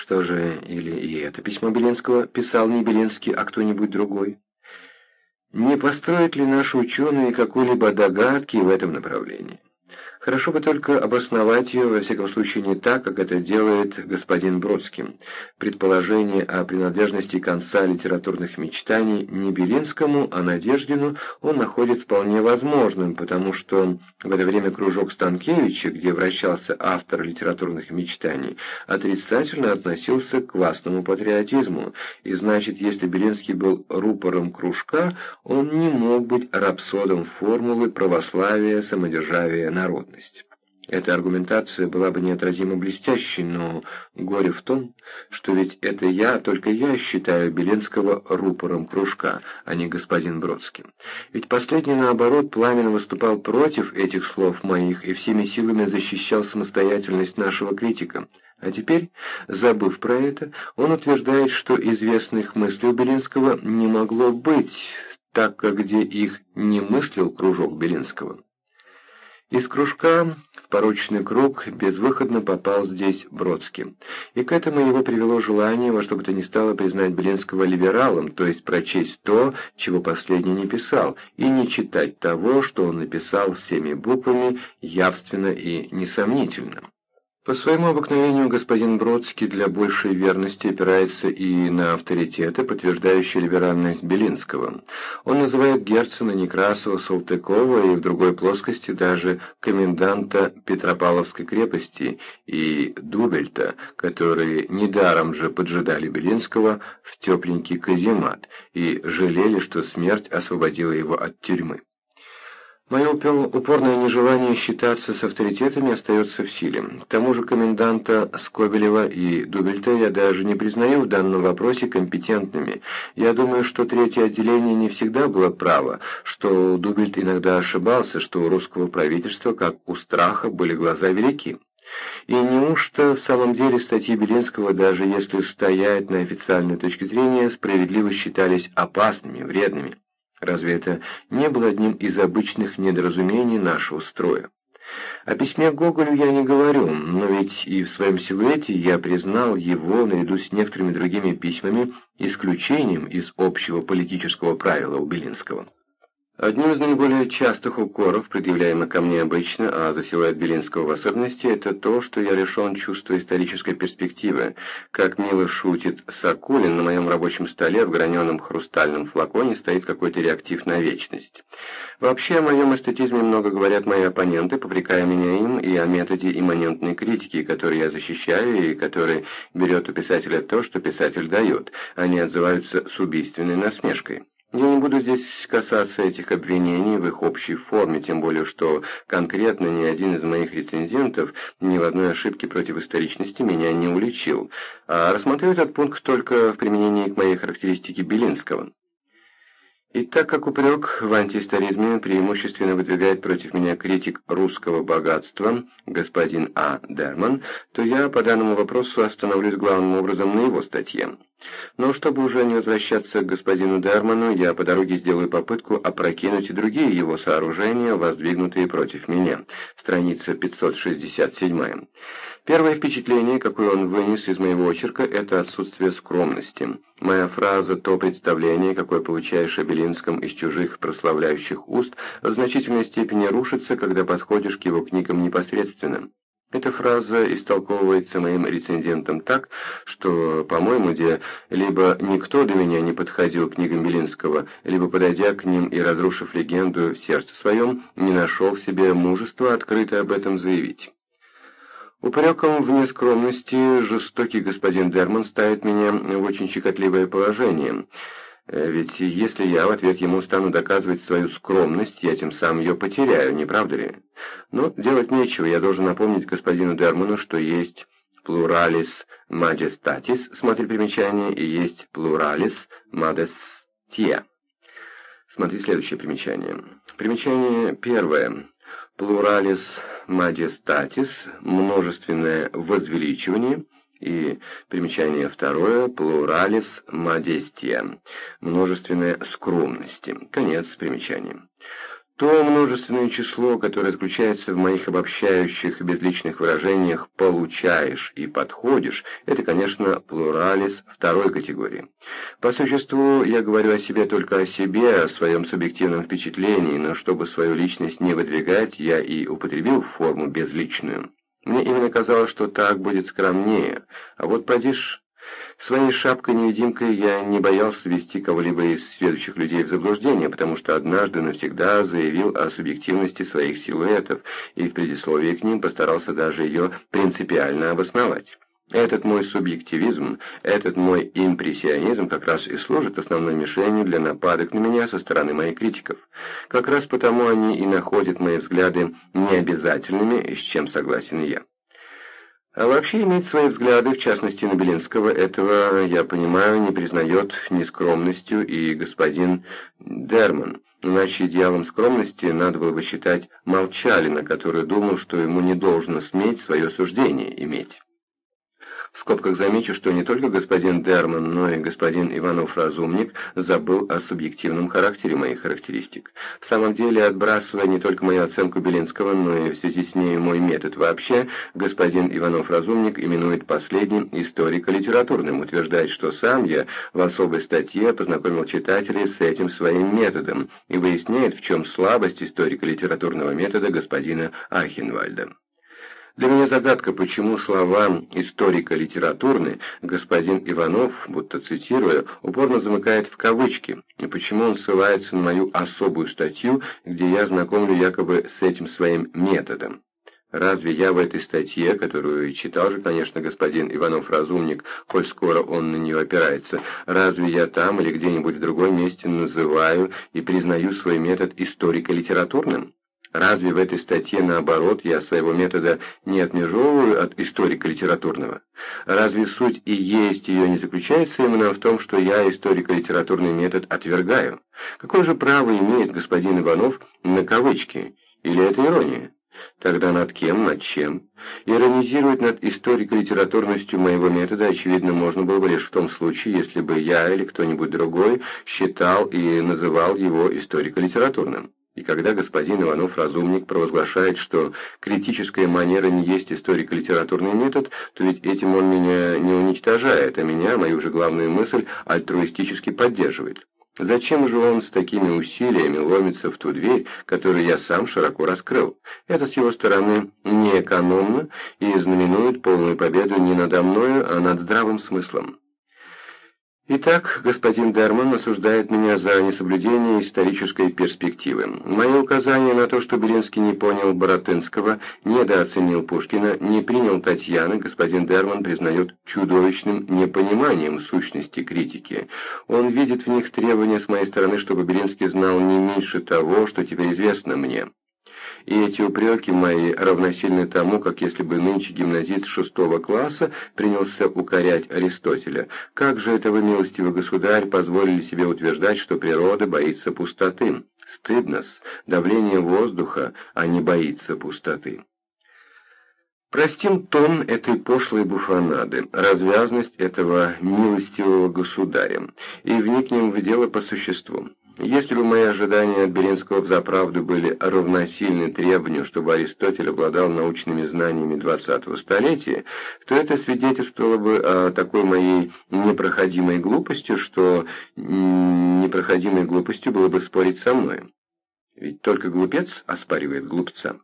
Что же, или и это письмо Белинского писал не Белинский, а кто-нибудь другой? Не построят ли наши ученые какой-либо догадки в этом направлении? Хорошо бы только обосновать ее, во всяком случае не так, как это делает господин Бродский. Предположение о принадлежности конца литературных мечтаний не Белинскому, а Надеждину он находит вполне возможным, потому что в это время кружок Станкевича, где вращался автор литературных мечтаний, отрицательно относился к квасному патриотизму, и значит, если Белинский был рупором кружка, он не мог быть рапсодом формулы православия, самодержавия, народа народность. Эта аргументация была бы неотразимо блестящей, но горе в том, что ведь это я, только я считаю Беленского рупором кружка, а не господин Бродский. Ведь последний, наоборот, пламенно выступал против этих слов моих и всеми силами защищал самостоятельность нашего критика. А теперь, забыв про это, он утверждает, что известных мыслей у Белинского не могло быть, так как где их не мыслил кружок Белинского. Из кружка в порочный круг безвыходно попал здесь Бродский. И к этому его привело желание во что бы то ни стало признать Белинского либералом, то есть прочесть то, чего последний не писал, и не читать того, что он написал всеми буквами явственно и несомнительно. По своему обыкновению господин Бродский для большей верности опирается и на авторитеты, подтверждающие либеральность Белинского. Он называет Герцена, Некрасова, Салтыкова и в другой плоскости даже коменданта Петропавловской крепости и Дубельта, которые недаром же поджидали Белинского в тепленький каземат и жалели, что смерть освободила его от тюрьмы. Мое упорное нежелание считаться с авторитетами остается в силе. К тому же коменданта Скобелева и Дубельта я даже не признаю в данном вопросе компетентными. Я думаю, что третье отделение не всегда было право, что Дубельт иногда ошибался, что у русского правительства, как у страха, были глаза велики. И неужто в самом деле статьи Белинского, даже если стоять на официальной точке зрения, справедливо считались опасными, вредными? Разве это не было одним из обычных недоразумений нашего строя? О письме Гоголю я не говорю, но ведь и в своем силуэте я признал его, наряду с некоторыми другими письмами, исключением из общего политического правила у Белинского. Одним из наиболее частых укоров, предъявляемых ко мне обычно, а засевает Белинского в особенности, это то, что я лишен чувства исторической перспективы. Как мило шутит Сокулин, на моем рабочем столе в граненом хрустальном флаконе стоит какой-то реактив на вечность. Вообще о моем эстетизме много говорят мои оппоненты, попрекая меня им и о методе имманентной критики, который я защищаю и который берет у писателя то, что писатель дает. Они отзываются с убийственной насмешкой. Я не буду здесь касаться этих обвинений в их общей форме, тем более что конкретно ни один из моих рецензентов ни в одной ошибке против историчности меня не уличил, а рассмотрю этот пункт только в применении к моей характеристике Белинского. И так как упрек в антиисторизме преимущественно выдвигает против меня критик русского богатства, господин А. Дерман, то я по данному вопросу остановлюсь главным образом на его статье. Но чтобы уже не возвращаться к господину Дерману, я по дороге сделаю попытку опрокинуть и другие его сооружения, воздвигнутые против меня. Страница 567. Первое впечатление, какое он вынес из моего очерка, это отсутствие скромности. Моя фраза «то представление, какое получаешь о Белинском из чужих прославляющих уст» в значительной степени рушится, когда подходишь к его книгам непосредственно. Эта фраза истолковывается моим рецензентом так, что, по-моему, где либо никто до меня не подходил к книгам Белинского, либо, подойдя к ним и разрушив легенду в сердце своем, не нашел в себе мужества открыто об этом заявить. Упреком в нескромности жестокий господин Дерман ставит меня в очень щекотливое положение – ведь если я в ответ ему стану доказывать свою скромность, я тем самым ее потеряю, не правда ли? Но делать нечего, я должен напомнить господину Дерману, что есть плуралис majestatis, смотри примечание, и есть плуралис modestia. Смотри следующее примечание. Примечание первое. Плуралис majestatis, множественное возвеличивание – и примечание второе – плуралис модестия, множественное скромности. Конец примечания. То множественное число, которое заключается в моих обобщающих и безличных выражениях «получаешь» и «подходишь», это, конечно, плуралис второй категории. По существу я говорю о себе только о себе, о своем субъективном впечатлении, но чтобы свою личность не выдвигать, я и употребил форму безличную. Мне именно казалось, что так будет скромнее, а вот подишь... Своей шапкой-невидимкой я не боялся ввести кого-либо из следующих людей в заблуждение, потому что однажды навсегда заявил о субъективности своих силуэтов и в предисловии к ним постарался даже ее принципиально обосновать. Этот мой субъективизм, этот мой импрессионизм как раз и служит основной мишенью для нападок на меня со стороны моих критиков. Как раз потому они и находят мои взгляды необязательными, с чем согласен я. А вообще иметь свои взгляды, в частности на Белинского, этого, я понимаю, не признает ни скромностью и господин Дерман. Иначе идеалом скромности надо было бы считать Молчалина, который думал, что ему не должно сметь свое суждение иметь. В скобках замечу, что не только господин Дерман, но и господин Иванов-разумник забыл о субъективном характере моих характеристик. В самом деле, отбрасывая не только мою оценку Белинского, но и в связи с ней мой метод вообще, господин Иванов-разумник именует последним историко-литературным, утверждает, что сам я в особой статье познакомил читателей с этим своим методом и выясняет, в чем слабость историко-литературного метода господина Ахенвальда. Для меня загадка, почему слова «историко-литературный» господин Иванов, будто цитируя, упорно замыкает в кавычки, и почему он ссылается на мою особую статью, где я знакомлю якобы с этим своим методом. Разве я в этой статье, которую читал же, конечно, господин Иванов-разумник, коль скоро он на нее опирается, разве я там или где-нибудь в другом месте называю и признаю свой метод историко-литературным? Разве в этой статье, наоборот, я своего метода не отмежевываю от историко-литературного? Разве суть и есть ее не заключается именно в том, что я историко-литературный метод отвергаю? Какое же право имеет господин Иванов на кавычки? Или это ирония? Тогда над кем, над чем? Иронизировать над историко-литературностью моего метода, очевидно, можно было бы лишь в том случае, если бы я или кто-нибудь другой считал и называл его историко-литературным. И когда господин Иванов-разумник провозглашает, что критическая манера не есть историко-литературный метод, то ведь этим он меня не уничтожает, а меня, мою же главную мысль, альтруистически поддерживает. Зачем же он с такими усилиями ломится в ту дверь, которую я сам широко раскрыл? Это с его стороны неэкономно и знаменует полную победу не надо мною, а над здравым смыслом. Итак, господин Дерман осуждает меня за несоблюдение исторической перспективы. Мое указание на то, что Белинский не понял Боротынского, недооценил Пушкина, не принял Татьяны, господин Дерман признает чудовищным непониманием сущности критики. Он видит в них требования с моей стороны, чтобы Белинский знал не меньше того, что теперь известно мне. И эти упреки мои равносильны тому, как если бы нынче гимназист шестого класса принялся укорять Аристотеля. Как же это вы, милостивый государь, позволили себе утверждать, что природа боится пустоты? Стыдно-с, давление воздуха, а не боится пустоты. Простим тон этой пошлой буфонады, развязность этого милостивого государя, и вникнем в дело по существу. Если бы мои ожидания от Беренского взаправду были равносильны требованию, чтобы Аристотель обладал научными знаниями 20-го столетия, то это свидетельствовало бы о такой моей непроходимой глупости, что непроходимой глупостью было бы спорить со мной. Ведь только глупец оспаривает глупца.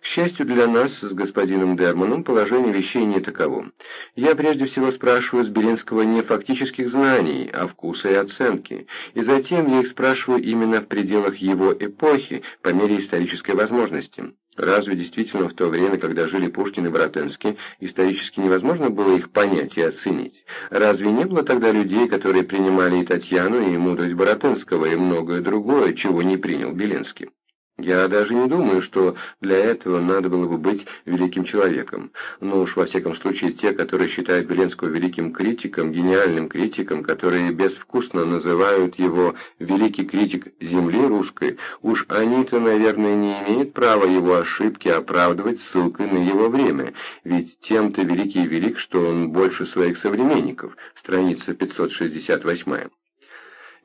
К счастью для нас с господином Дерманом положение вещей не таково. Я прежде всего спрашиваю с Белинского не фактических знаний, а вкуса и оценки, и затем я их спрашиваю именно в пределах его эпохи, по мере исторической возможности. Разве действительно в то время, когда жили Пушкин и Боротынский, исторически невозможно было их понять и оценить? Разве не было тогда людей, которые принимали и Татьяну, и мудрость Боротынского, и многое другое, чего не принял Белинский? Я даже не думаю, что для этого надо было бы быть великим человеком. Но уж во всяком случае те, которые считают Беленского великим критиком, гениальным критиком, которые безвкусно называют его «великий критик земли русской», уж они-то, наверное, не имеют права его ошибки оправдывать ссылкой на его время, ведь тем-то великий и велик, что он больше своих современников. Страница 568.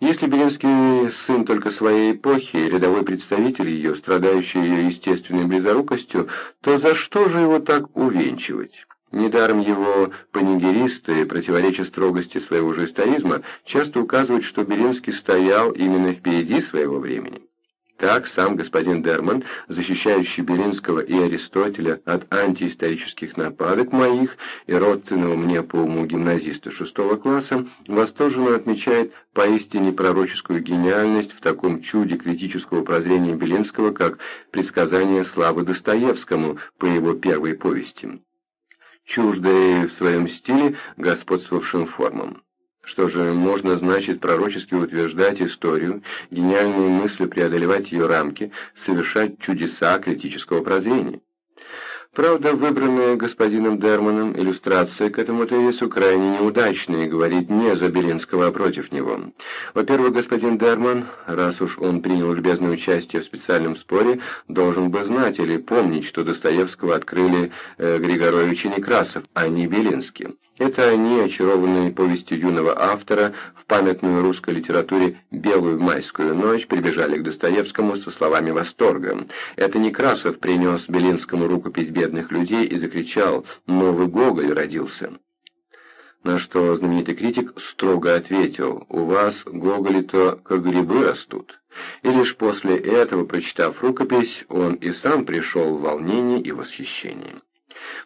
Если Белинский сын только своей эпохи, рядовой представитель ее, страдающий ее естественной близорукостью, то за что же его так увенчивать? Недаром его панигеристы, противоречия строгости своего же историзма, часто указывают, что Белинский стоял именно впереди своего времени. Так сам господин Дерман, защищающий Белинского и Аристотеля от антиисторических нападок моих и родственного мне по уму гимназиста шестого класса, восторженно отмечает поистине пророческую гениальность в таком чуде критического прозрения Белинского, как «Предсказание славы Достоевскому» по его первой повести, чуждой в своем стиле господствовавшим формам. Что же можно, значит, пророчески утверждать историю, гениальные мысли преодолевать ее рамки, совершать чудеса критического прозрения? Правда, выбранная господином Дерманом иллюстрация к этому тезису крайне неудачная и говорит не за Белинского, а против него. Во-первых, господин Дерман, раз уж он принял любезное участие в специальном споре, должен бы знать или помнить, что Достоевского открыли э, Григорович и Некрасов, а не Белинский. Это они, очарованные повестью юного автора, в памятную русской литературе «Белую майскую ночь» прибежали к Достоевскому со словами восторга. Это Некрасов принес Белинскому рукопись бедных людей и закричал «Новый Гоголь родился». На что знаменитый критик строго ответил «У вас Гоголи-то как грибы растут». И лишь после этого, прочитав рукопись, он и сам пришел в волнение и восхищение.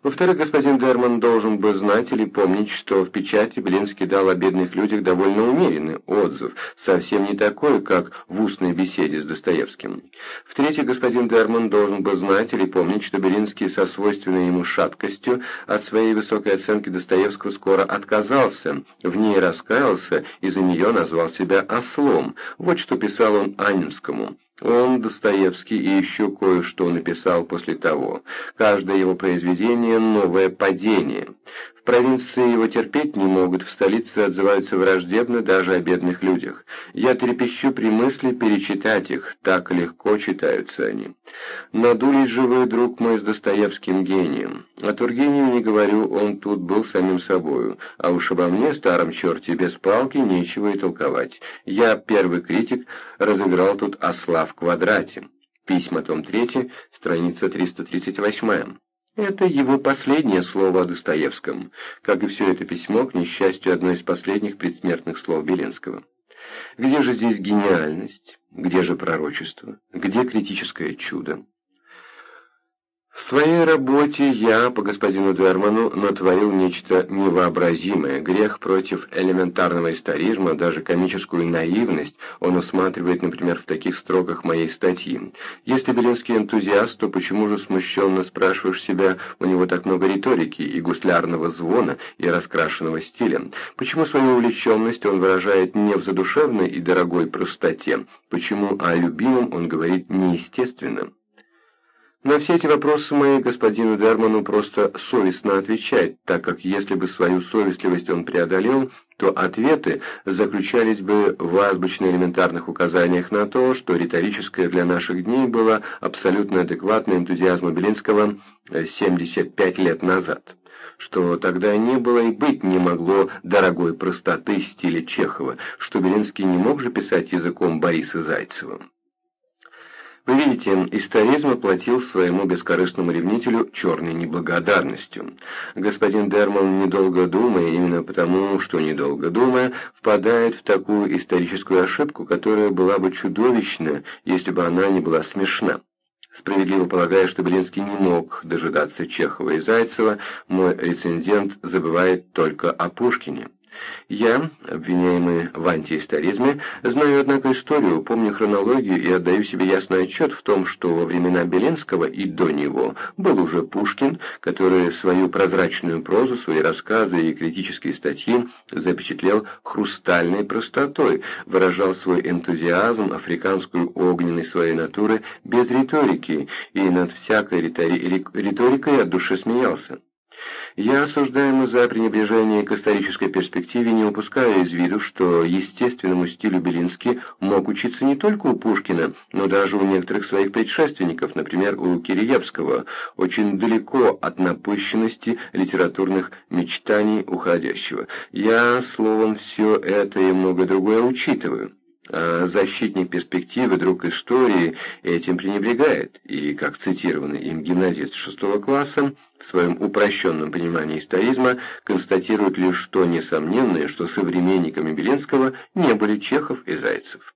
Во-вторых, господин Дерман должен бы знать или помнить, что в печати Белинский дал о бедных людях довольно умеренный отзыв, совсем не такой, как в устной беседе с Достоевским. В-третьих, господин Дерман должен бы знать или помнить, что Белинский со свойственной ему шаткостью от своей высокой оценки Достоевского скоро отказался, в ней раскаялся и за нее назвал себя «ослом». Вот что писал он Анинскому. Он, Достоевский, и еще кое-что написал после того. Каждое его произведение – новое падение. Провинции его терпеть не могут, в столице отзываются враждебно даже о бедных людях. Я трепещу при мысли перечитать их, так легко читаются они. Надулись же вы, друг мой, с Достоевским гением. О Тургеневе не говорю, он тут был самим собою. А уж обо мне, старом черте, без палки, нечего и толковать. Я, первый критик, разыграл тут осла в квадрате. Письма, том 3, страница 338. Это его последнее слово о Достоевском, как и все это письмо, к несчастью, одно из последних предсмертных слов Белинского. Где же здесь гениальность? Где же пророчество? Где критическое чудо? В своей работе я, по господину Дерману, натворил нечто невообразимое. Грех против элементарного историзма, даже комическую наивность он усматривает, например, в таких строках моей статьи. Если Белинский энтузиаст, то почему же смущенно спрашиваешь себя, у него так много риторики и гуслярного звона, и раскрашенного стиля? Почему свою увлеченность он выражает не в задушевной и дорогой простоте? Почему о любимом он говорит неестественно? На все эти вопросы мои господину Дерману просто совестно отвечать, так как если бы свою совестливость он преодолел, то ответы заключались бы в азбучно-элементарных указаниях на то, что риторическое для наших дней было абсолютно адекватно энтузиазму Белинского 75 лет назад что тогда не было и быть не могло дорогой простоты стиля Чехова, что Белинский не мог же писать языком Бориса Зайцева. Вы видите, историзм оплатил своему бескорыстному ревнителю черной неблагодарностью. Господин Дерман, недолго думая, именно потому, что недолго думая, впадает в такую историческую ошибку, которая была бы чудовищна, если бы она не была смешна. Справедливо полагая, что Белинский не мог дожидаться Чехова и Зайцева, мой рецензент забывает только о Пушкине. Я, обвиняемый в антиисторизме, знаю, однако, историю, помню хронологию и отдаю себе ясный отчет в том, что во времена Беленского и до него был уже Пушкин, который свою прозрачную прозу, свои рассказы и критические статьи запечатлел хрустальной простотой, выражал свой энтузиазм, африканскую огненной своей натуры без риторики и над всякой риторикой от души смеялся. Я, осуждаемый за пренебрежение к исторической перспективе, не упускаю из виду, что естественному стилю Белинский мог учиться не только у Пушкина, но даже у некоторых своих предшественников, например, у Киреевского, очень далеко от напыщенности литературных мечтаний уходящего. Я, словом, все это и многое другое учитываю. А защитник перспективы, друг истории, этим пренебрегает, и, как цитированный им гимназист шестого класса, в своем упрощенном понимании историзма констатирует лишь то несомненное, что современниками Белинского не были Чехов и Зайцев.